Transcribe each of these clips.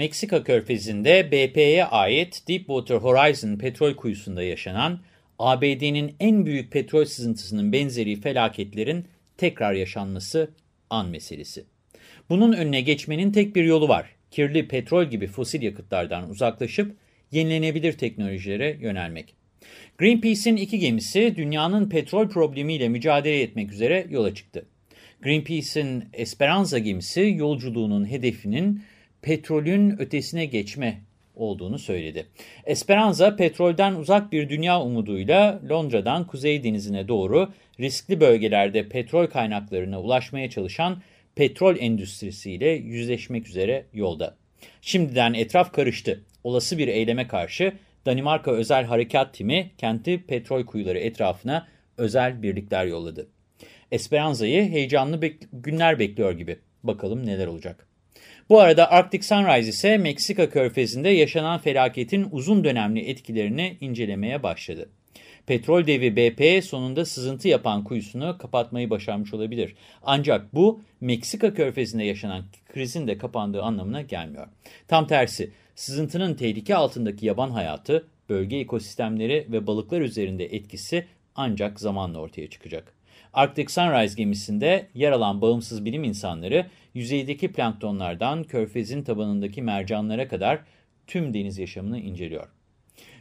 Meksika körfezinde BP'ye ait Deepwater Horizon petrol kuyusunda yaşanan ABD'nin en büyük petrol sızıntısının benzeri felaketlerin tekrar yaşanması an meselesi. Bunun önüne geçmenin tek bir yolu var. Kirli petrol gibi fosil yakıtlardan uzaklaşıp yenilenebilir teknolojilere yönelmek. Greenpeace'in iki gemisi dünyanın petrol problemiyle mücadele etmek üzere yola çıktı. Greenpeace'in Esperanza gemisi yolculuğunun hedefinin petrolün ötesine geçme olduğunu söyledi. Esperanza, petrolden uzak bir dünya umuduyla Londra'dan Kuzey Denizi'ne doğru riskli bölgelerde petrol kaynaklarına ulaşmaya çalışan petrol endüstrisiyle yüzleşmek üzere yolda. Şimdiden etraf karıştı. Olası bir eyleme karşı Danimarka Özel Harekat Timi kenti petrol kuyuları etrafına özel birlikler yolladı. Esperanza'yı heyecanlı bek günler bekliyor gibi. Bakalım neler olacak. Bu arada Arctic Sunrise ise Meksika körfezinde yaşanan felaketin uzun dönemli etkilerini incelemeye başladı. Petrol devi BP sonunda sızıntı yapan kuyusunu kapatmayı başarmış olabilir. Ancak bu Meksika körfezinde yaşanan krizin de kapandığı anlamına gelmiyor. Tam tersi sızıntının tehlike altındaki yaban hayatı, bölge ekosistemleri ve balıklar üzerinde etkisi ancak zamanla ortaya çıkacak. Arctic Sunrise gemisinde yer alan bağımsız bilim insanları yüzeydeki planktonlardan körfezin tabanındaki mercanlara kadar tüm deniz yaşamını inceliyor.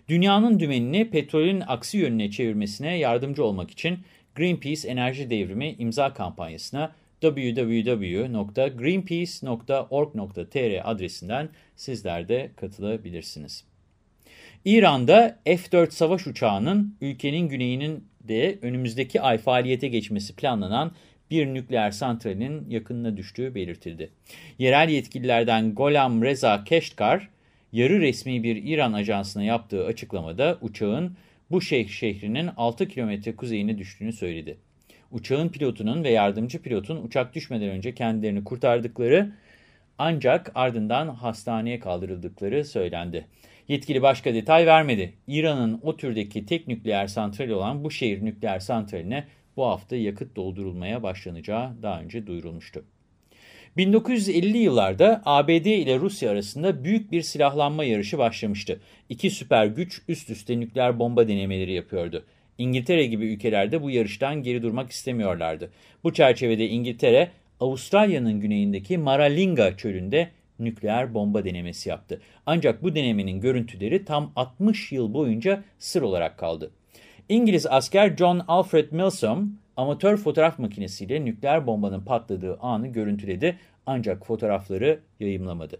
Dünyanın dümenini petrolün aksi yönüne çevirmesine yardımcı olmak için Greenpeace Enerji Devrimi imza kampanyasına www.greenpeace.org.tr adresinden sizler de katılabilirsiniz. İran'da F-4 savaş uçağının ülkenin güneyinin de önümüzdeki ay faaliyete geçmesi planlanan bir nükleer santralin yakınına düştüğü belirtildi. Yerel yetkililerden Golam Reza Keşkar, yarı resmi bir İran ajansına yaptığı açıklamada uçağın bu şehir şehrinin 6 kilometre kuzeyine düştüğünü söyledi. Uçağın pilotunun ve yardımcı pilotun uçak düşmeden önce kendilerini kurtardıkları ancak ardından hastaneye kaldırıldıkları söylendi. Yetkili başka detay vermedi. İran'ın o türdeki tek nükleer santral olan bu şehir nükleer santraline bu hafta yakıt doldurulmaya başlanacağı daha önce duyurulmuştu. 1950'li yıllarda ABD ile Rusya arasında büyük bir silahlanma yarışı başlamıştı. İki süper güç üst üste nükleer bomba denemeleri yapıyordu. İngiltere gibi ülkelerde bu yarıştan geri durmak istemiyorlardı. Bu çerçevede İngiltere, Avustralya'nın güneyindeki Maralinga çölünde nükleer bomba denemesi yaptı. Ancak bu denemenin görüntüleri tam 60 yıl boyunca sır olarak kaldı. İngiliz asker John Alfred Milsom amatör fotoğraf makinesiyle nükleer bombanın patladığı anı görüntüledi ancak fotoğrafları yayımlamadı.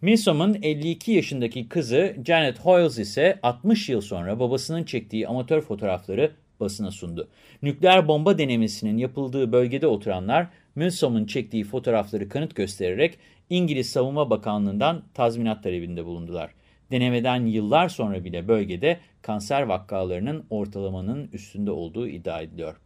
Milsom'un 52 yaşındaki kızı Janet Hoyles ise 60 yıl sonra babasının çektiği amatör fotoğrafları basına sundu. Nükleer bomba denemesinin yapıldığı bölgede oturanlar Milsom'un çektiği fotoğrafları kanıt göstererek İngiliz Savunma Bakanlığı'ndan tazminat talebinde bulundular. Denemeden yıllar sonra bile bölgede kanser vakalarının ortalamanın üstünde olduğu iddia ediliyor.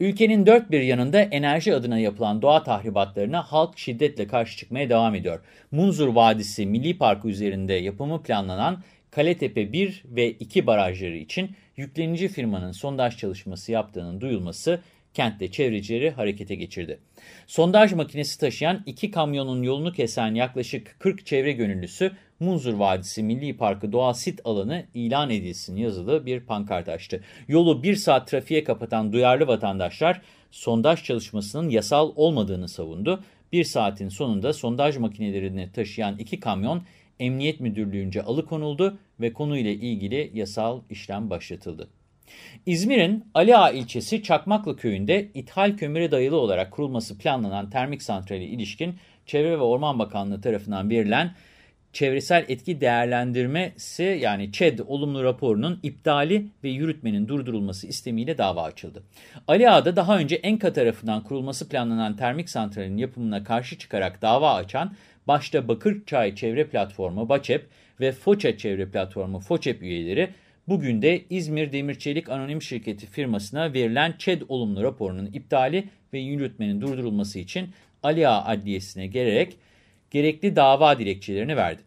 Ülkenin dört bir yanında enerji adına yapılan doğa tahribatlarına halk şiddetle karşı çıkmaya devam ediyor. Munzur Vadisi Milli Parkı üzerinde yapımı planlanan Kaletepe 1 ve 2 barajları için yüklenici firmanın sondaj çalışması yaptığının duyulması kentte çevrecileri harekete geçirdi. Sondaj makinesi taşıyan iki kamyonun yolunu kesen yaklaşık 40 çevre gönüllüsü Munzur Vadisi Milli Parkı doğal sit alanı ilan edilsin yazılı bir pankart açtı. Yolu bir saat trafiğe kapatan duyarlı vatandaşlar sondaj çalışmasının yasal olmadığını savundu. Bir saatin sonunda sondaj makinelerini taşıyan iki kamyon Emniyet Müdürlüğü'nce alıkonuldu ve konuyla ilgili yasal işlem başlatıldı. İzmir'in Ali Ağa ilçesi Çakmaklı köyünde ithal kömüre dayalı olarak kurulması planlanan termik santrali ilişkin Çevre ve Orman Bakanlığı tarafından verilen çevresel etki değerlendirmesi yani ÇED olumlu raporunun iptali ve yürütmenin durdurulması istemiyle dava açıldı. Ali Ağa'da daha önce ENKA tarafından kurulması planlanan termik santralin yapımına karşı çıkarak dava açan başta Bakırçay Çevre Platformu BAÇEP ve Foça Çevre Platformu FOÇEP üyeleri bugün de İzmir Demirçelik Anonim Şirketi firmasına verilen ÇED olumlu raporunun iptali ve yürütmenin durdurulması için Ali Ağa Adliyesi'ne gelerek gerekli dava dilekçelerini verdi.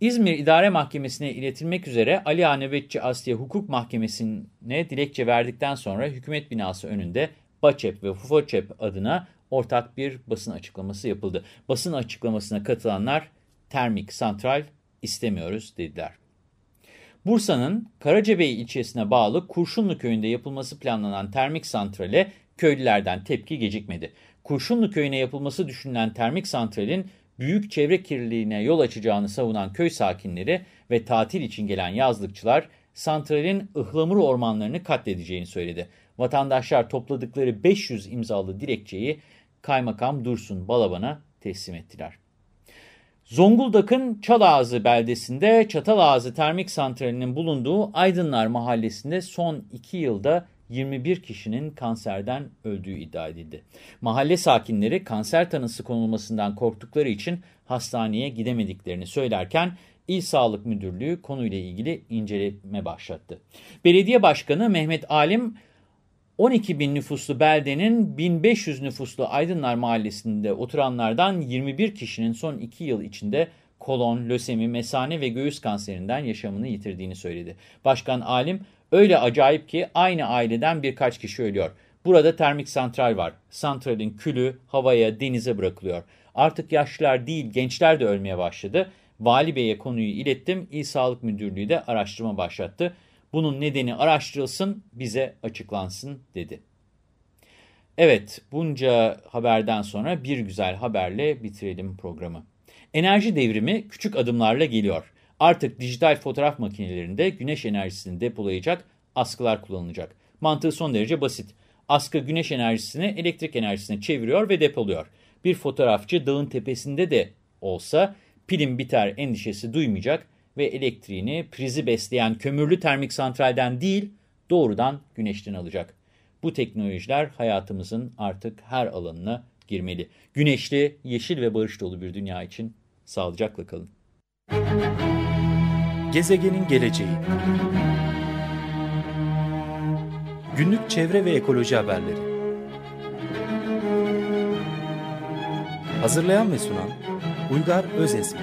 İzmir İdare Mahkemesi'ne iletilmek üzere Ali Ağa Nöbetçi Asliye Hukuk Mahkemesi'ne dilekçe verdikten sonra hükümet binası önünde BAÇEP ve FOÇEP adına ortak bir basın açıklaması yapıldı. Basın açıklamasına katılanlar termik santral istemiyoruz dediler. Bursa'nın Karacabey ilçesine bağlı Kurşunlu köyünde yapılması planlanan termik santrale köylülerden tepki gecikmedi. Kurşunlu köyüne yapılması düşünülen termik santralin büyük çevre kirliliğine yol açacağını savunan köy sakinleri ve tatil için gelen yazlıkçılar santralin ıhlamur ormanlarını katledeceğini söyledi. Vatandaşlar topladıkları 500 imzalı dilekçeyi Kaymakam Dursun Balaban'a teslim ettiler. Zonguldak'ın Çalağızı beldesinde Çatalağızı Termik Santrali'nin bulunduğu Aydınlar Mahallesi'nde son 2 yılda 21 kişinin kanserden öldüğü iddia edildi. Mahalle sakinleri kanser tanısı konulmasından korktukları için hastaneye gidemediklerini söylerken İl Sağlık Müdürlüğü konuyla ilgili inceleme başlattı. Belediye Başkanı Mehmet Alim 12 bin nüfuslu beldenin 1500 nüfuslu Aydınlar Mahallesi'nde oturanlardan 21 kişinin son 2 yıl içinde kolon, lösemi, mesane ve göğüs kanserinden yaşamını yitirdiğini söyledi. Başkan Alim, öyle acayip ki aynı aileden birkaç kişi ölüyor. Burada termik santral var. Santralin külü havaya, denize bırakılıyor. Artık yaşlılar değil, gençler de ölmeye başladı. Vali Bey'e konuyu ilettim. İl Sağlık Müdürlüğü de araştırma başlattı. Bunun nedeni araştırılsın, bize açıklansın dedi. Evet, bunca haberden sonra bir güzel haberle bitirelim programı. Enerji devrimi küçük adımlarla geliyor. Artık dijital fotoğraf makinelerinde güneş enerjisini depolayacak askılar kullanılacak. Mantığı son derece basit. Askı güneş enerjisini elektrik enerjisine çeviriyor ve depoluyor. Bir fotoğrafçı dağın tepesinde de olsa pilin biter endişesi duymayacak ve elektriğini prizi besleyen kömürlü termik santralden değil doğrudan güneşten alacak. Bu teknolojiler hayatımızın artık her alanına girmeli. Güneşli, yeşil ve barış dolu bir dünya için sağlıcakla kalın. Gezegenin geleceği Günlük çevre ve ekoloji haberleri Hazırlayan ve sunan Uygar Özesmi